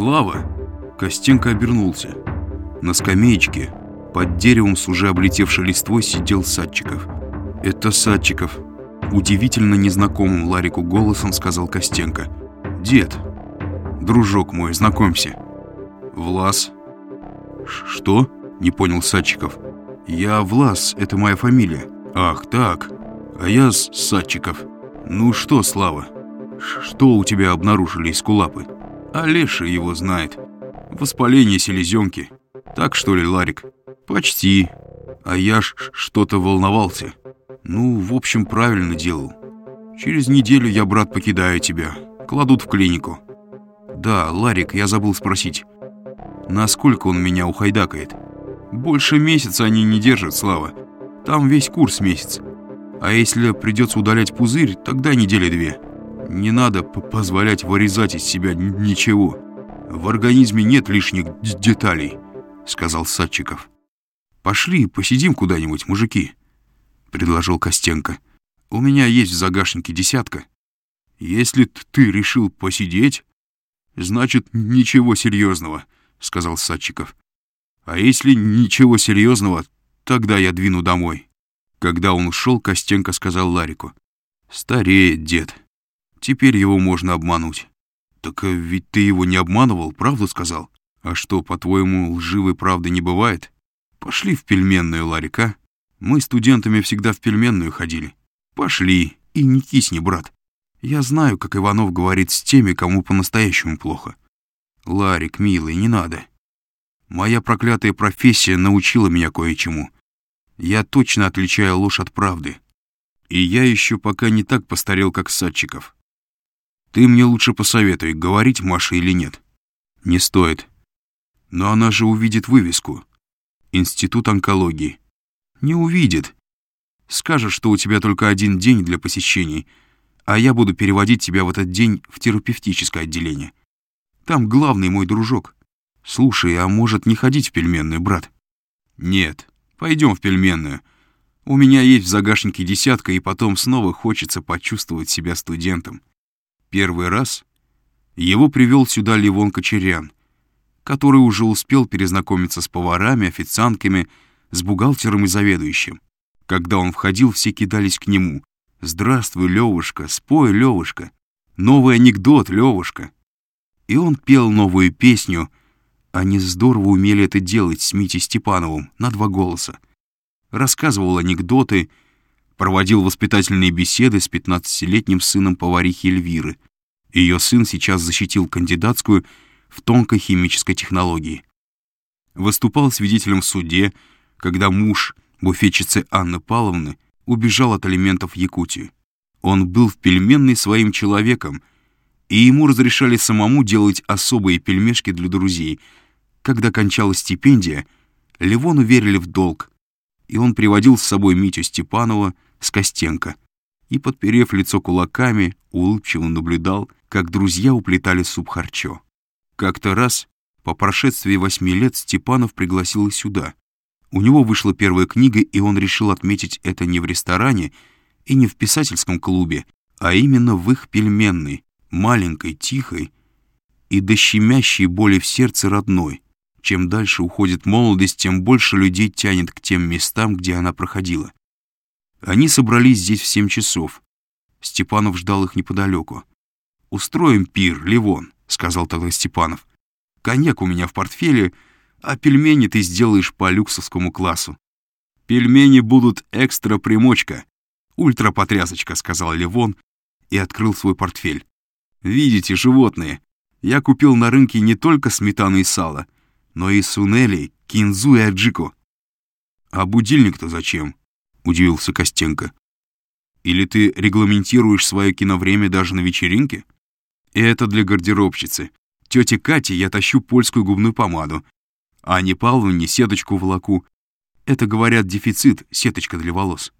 «Слава!» Костенко обернулся. На скамеечке, под деревом с уже облетевшей листвой, сидел Садчиков. «Это Садчиков», — удивительно незнакомым Ларику голосом сказал Костенко. «Дед, дружок мой, знакомься». «Влас». «Что?» — не понял Садчиков. «Я Влас, это моя фамилия». «Ах, так. А я Садчиков. Ну что, Слава, что у тебя обнаружили из кулапы?» «А Леша его знает. Воспаление селезенки. Так что ли, Ларик?» «Почти. А я ж что-то волновался. Ну, в общем, правильно делал. Через неделю я, брат, покидаю тебя. Кладут в клинику». «Да, Ларик, я забыл спросить. Насколько он меня ухайдакает?» «Больше месяца они не держат, Слава. Там весь курс месяц. А если придется удалять пузырь, тогда недели две. Не надо позволять вырезать из себя ничего. В организме нет лишних деталей», — сказал Садчиков. «Пошли, посидим куда-нибудь, мужики», — предложил Костенко. «У меня есть в загашнике десятка. Если ты решил посидеть, значит, ничего серьезного», — сказал Садчиков. «А если ничего серьезного, тогда я двину домой». Когда он ушел, Костенко сказал Ларику. «Стареет дед. Теперь его можно обмануть». «Так э, ведь ты его не обманывал, правду сказал? А что, по-твоему, лживой правды не бывает?» «Пошли в пельменную, Ларика. Мы студентами всегда в пельменную ходили. Пошли, и не кисни, брат. Я знаю, как Иванов говорит с теми, кому по-настоящему плохо. Ларик, милый, не надо. Моя проклятая профессия научила меня кое-чему. Я точно отличаю ложь от правды. И я еще пока не так постарел, как Садчиков. Ты мне лучше посоветуй, говорить Маше или нет. Не стоит. Но она же увидит вывеску. Институт онкологии. Не увидит. Скажешь, что у тебя только один день для посещений, а я буду переводить тебя в этот день в терапевтическое отделение. Там главный мой дружок. Слушай, а может не ходить в пельменную, брат? Нет, пойдем в пельменную. У меня есть в загашнике десятка, и потом снова хочется почувствовать себя студентом. Первый раз его привел сюда Левон Кочерян — который уже успел перезнакомиться с поварами, официантками, с бухгалтером и заведующим. Когда он входил, все кидались к нему. «Здравствуй, Левушка, спой, Левушка! Новый анекдот, Левушка!» И он пел новую песню. Они здорово умели это делать с Митей Степановым на два голоса. Рассказывал анекдоты, проводил воспитательные беседы с 15-летним сыном поварихи Эльвиры. Ее сын сейчас защитил кандидатскую в тонкой химической технологии. Выступал свидетелем в суде, когда муж буфетчицы Анны Павловны убежал от алиментов в Якутию. Он был в пельменной своим человеком, и ему разрешали самому делать особые пельмешки для друзей. Когда кончалась стипендия, Левону верили в долг, и он приводил с собой Митю Степанова с Костенко и, подперев лицо кулаками, улыбчиво наблюдал, как друзья уплетали суп харчо. Как-то раз, по прошествии восьми лет, Степанов пригласил их сюда. У него вышла первая книга, и он решил отметить это не в ресторане и не в писательском клубе, а именно в их пельменной, маленькой, тихой и до щемящей боли в сердце родной. Чем дальше уходит молодость, тем больше людей тянет к тем местам, где она проходила. Они собрались здесь в семь часов. Степанов ждал их неподалеку. «Устроим пир, Ливон», — сказал тогда Степанов. «Коньяк у меня в портфеле, а пельмени ты сделаешь по люксовскому классу». «Пельмени будут экстра-примочка, ультра-потрясочка», — сказал Ливон и открыл свой портфель. «Видите, животные, я купил на рынке не только сметану и сало, но и сунели, кинзу и аджику». «А будильник-то зачем?» — удивился Костенко. «Или ты регламентируешь свое киновремя даже на вечеринке?» И это для гардеробщицы. Тете Кате я тащу польскую губную помаду. А Ане Павловне сеточку волоку. Это, говорят, дефицит, сеточка для волос.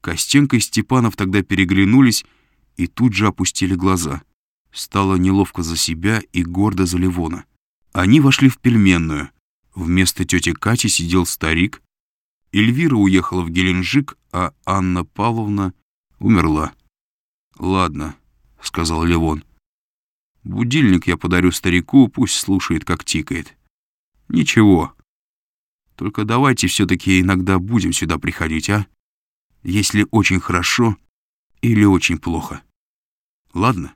Костенко и Степанов тогда переглянулись и тут же опустили глаза. Стало неловко за себя и гордо за Ливона. Они вошли в пельменную. Вместо тети Кати сидел старик. Эльвира уехала в Геленджик, а Анна Павловна умерла. «Ладно», — сказал Левон. Будильник я подарю старику, пусть слушает, как тикает. Ничего. Только давайте все-таки иногда будем сюда приходить, а? Если очень хорошо или очень плохо. Ладно?